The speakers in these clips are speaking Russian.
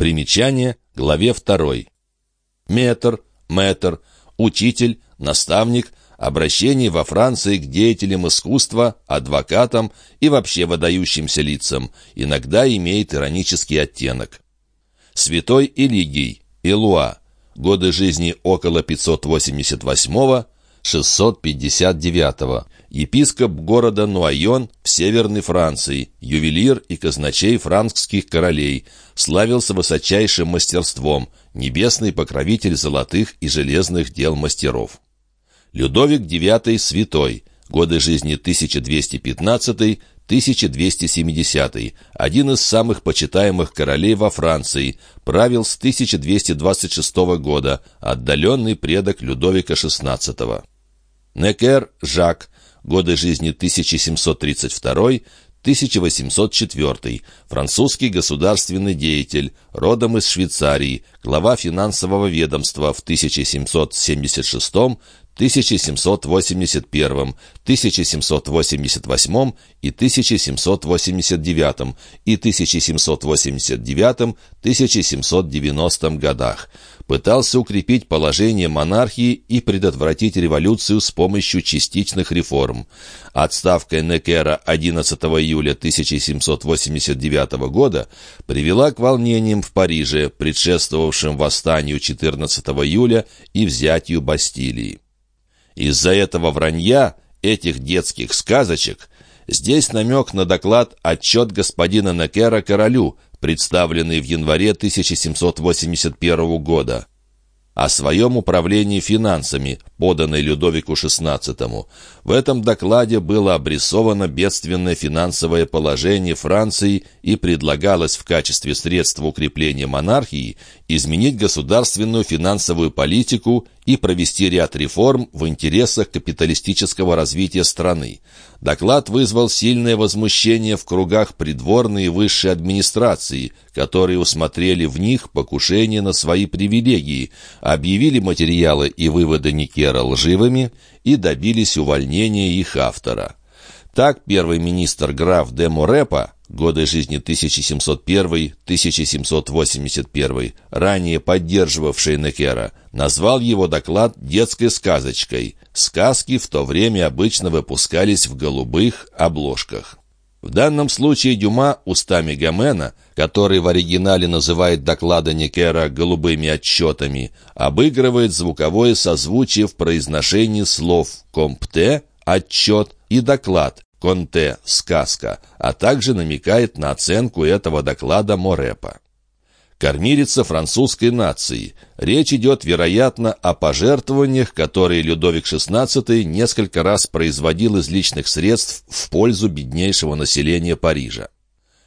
Примечание, главе 2. Метр, метр, учитель, наставник, обращение во Франции к деятелям искусства, адвокатам и вообще выдающимся лицам, иногда имеет иронический оттенок. Святой Элигий, Элуа, годы жизни около 588 659 епископ города Нуайон в Северной Франции, ювелир и казначей франкских королей, славился высочайшим мастерством, небесный покровитель золотых и железных дел мастеров. Людовик IX Святой, годы жизни 1215-1270, один из самых почитаемых королей во Франции, правил с 1226 года, отдаленный предок Людовика XVI. Некер Жак, годы жизни 1732 1804, французский государственный деятель, родом из Швейцарии, глава финансового ведомства в 1776 1781, 1788 и 1789 и 1789-1790 годах. Пытался укрепить положение монархии и предотвратить революцию с помощью частичных реформ. Отставка Некера 11 июля 1789 года привела к волнениям в Париже, предшествовавшим восстанию 14 июля и взятию Бастилии. Из-за этого вранья, этих детских сказочек, здесь намек на доклад «Отчет господина Некера королю», представленный в январе 1781 года о своем управлении финансами, поданной Людовику XVI. В этом докладе было обрисовано бедственное финансовое положение Франции и предлагалось в качестве средства укрепления монархии изменить государственную финансовую политику и провести ряд реформ в интересах капиталистического развития страны. Доклад вызвал сильное возмущение в кругах придворной и высшей администрации, которые усмотрели в них покушение на свои привилегии, объявили материалы и выводы Никера лживыми и добились увольнения их автора. Так первый министр граф де Морепа, годы жизни 1701-1781, ранее поддерживавший Некера, назвал его доклад детской сказочкой. Сказки в то время обычно выпускались в голубых обложках. В данном случае Дюма устами Гомена, который в оригинале называет доклады Некера «голубыми отчетами», обыгрывает звуковое созвучие в произношении слов «компте» — «отчет» и доклад «Конте» — «сказка», а также намекает на оценку этого доклада Морепа. Кормилица французской нации. Речь идет, вероятно, о пожертвованиях, которые Людовик XVI несколько раз производил из личных средств в пользу беднейшего населения Парижа.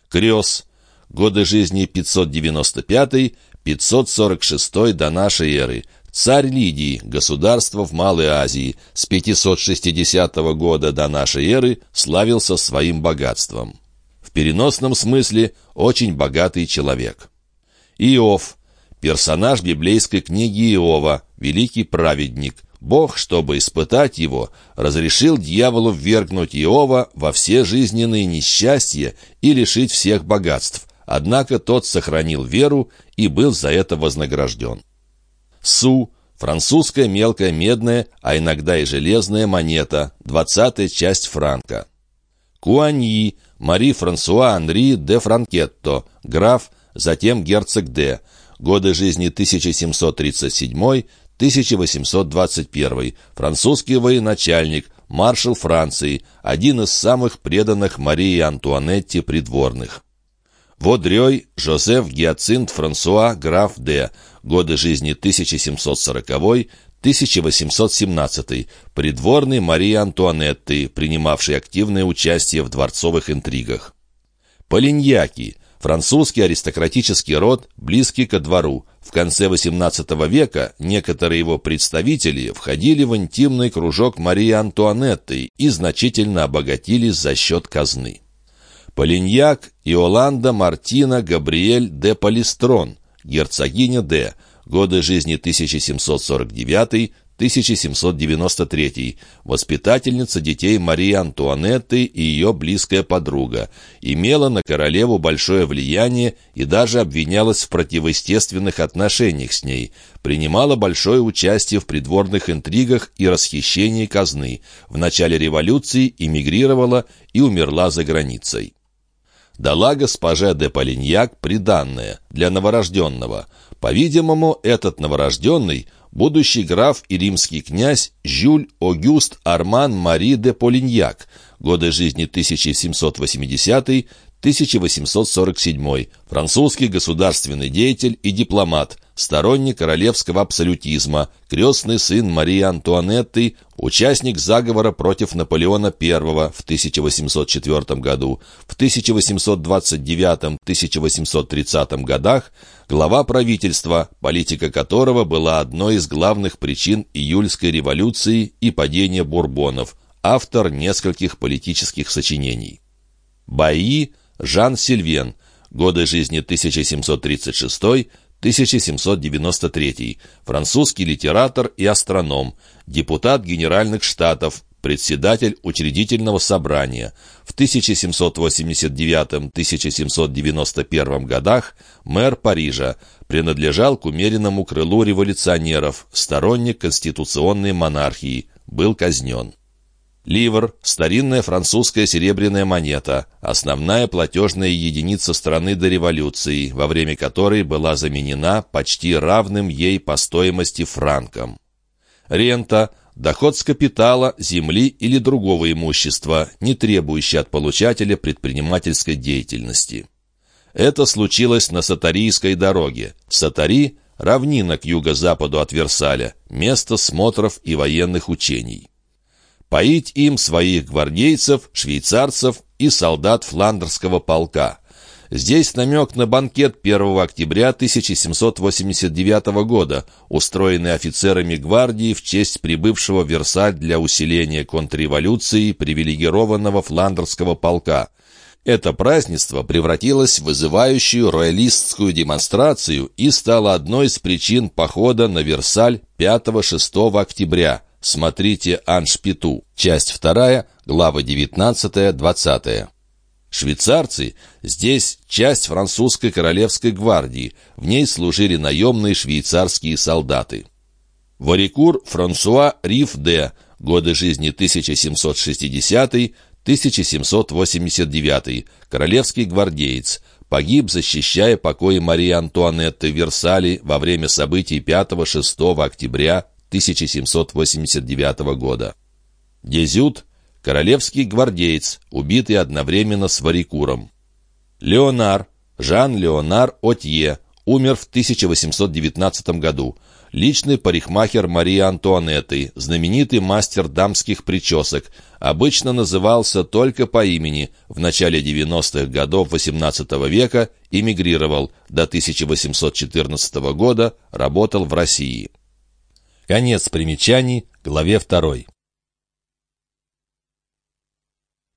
Крёс. Годы жизни 595-546 до нашей эры. Царь Лидии, государство в Малой Азии, с 560 года до нашей эры славился своим богатством. В переносном смысле очень богатый человек. Иов, персонаж библейской книги Иова, великий праведник. Бог, чтобы испытать его, разрешил дьяволу ввергнуть Иова во все жизненные несчастья и лишить всех богатств. Однако тот сохранил веру и был за это вознагражден. Су – французская мелкая медная, а иногда и железная монета, двадцатая часть франка. Куаньи – Мари Франсуа Анри де Франкетто, граф, затем герцог Д. Годы жизни 1737-1821, французский военачальник, маршал Франции, один из самых преданных Марии Антуанетти придворных. Водрёй Жозеф Гиацинт Франсуа граф Д годы жизни 1740-1817, придворный Марии Антуанетты, принимавший активное участие в дворцовых интригах. Полиньяки – французский аристократический род, близкий ко двору. В конце XVIII века некоторые его представители входили в интимный кружок Марии Антуанетты и значительно обогатились за счет казны. Полиньяк Иоланда Мартина Габриэль де Палистрон – герцогиня Д. Годы жизни 1793, воспитательница детей Марии Антуанетты и ее близкая подруга, имела на королеву большое влияние и даже обвинялась в противоестественных отношениях с ней, принимала большое участие в придворных интригах и расхищении казны, в начале революции эмигрировала и умерла за границей. Дала госпоже де Полиньяк приданное для новорожденного. По-видимому, этот новорожденный – будущий граф и римский князь Жюль Огюст Арман Мари де Полиньяк, годы жизни 1780 1847, французский государственный деятель и дипломат, сторонник королевского абсолютизма, крестный сын Марии Антуанетты, участник заговора против Наполеона I в 1804 году, в 1829-1830 годах глава правительства, политика которого была одной из главных причин июльской революции и падения бурбонов, автор нескольких политических сочинений. Бои. Жан Сильвен, годы жизни 1736-1793, французский литератор и астроном, депутат Генеральных Штатов, председатель учредительного собрания. В 1789-1791 годах мэр Парижа, принадлежал к умеренному крылу революционеров, сторонник конституционной монархии, был казнен. Ливр – старинная французская серебряная монета, основная платежная единица страны до революции, во время которой была заменена почти равным ей по стоимости франком. Рента – доход с капитала, земли или другого имущества, не требующий от получателя предпринимательской деятельности. Это случилось на Сатарийской дороге. Сатари – равнина к юго-западу от Версаля, место смотров и военных учений поить им своих гвардейцев, швейцарцев и солдат фландерского полка. Здесь намек на банкет 1 октября 1789 года, устроенный офицерами гвардии в честь прибывшего в Версаль для усиления контрреволюции привилегированного фландерского полка. Это празднество превратилось в вызывающую роялистскую демонстрацию и стало одной из причин похода на Версаль 5-6 октября – Смотрите «Аншпиту», часть 2, глава 19-20. Швейцарцы – здесь часть французской королевской гвардии, в ней служили наемные швейцарские солдаты. Варикур Франсуа Риф де, годы жизни 1760-1789, королевский гвардеец, погиб, защищая покои Марии Антуанетты в Версале во время событий 5-6 октября 1789 года. Дезют – королевский гвардеец, убитый одновременно с Варикуром. Леонар, Жан-Леонар Отье, умер в 1819 году. Личный парикмахер Марии Антуанетты, знаменитый мастер дамских причесок, обычно назывался только по имени, в начале 90-х годов XVIII века эмигрировал, до 1814 года работал в России. Конец примечаний, главе 2.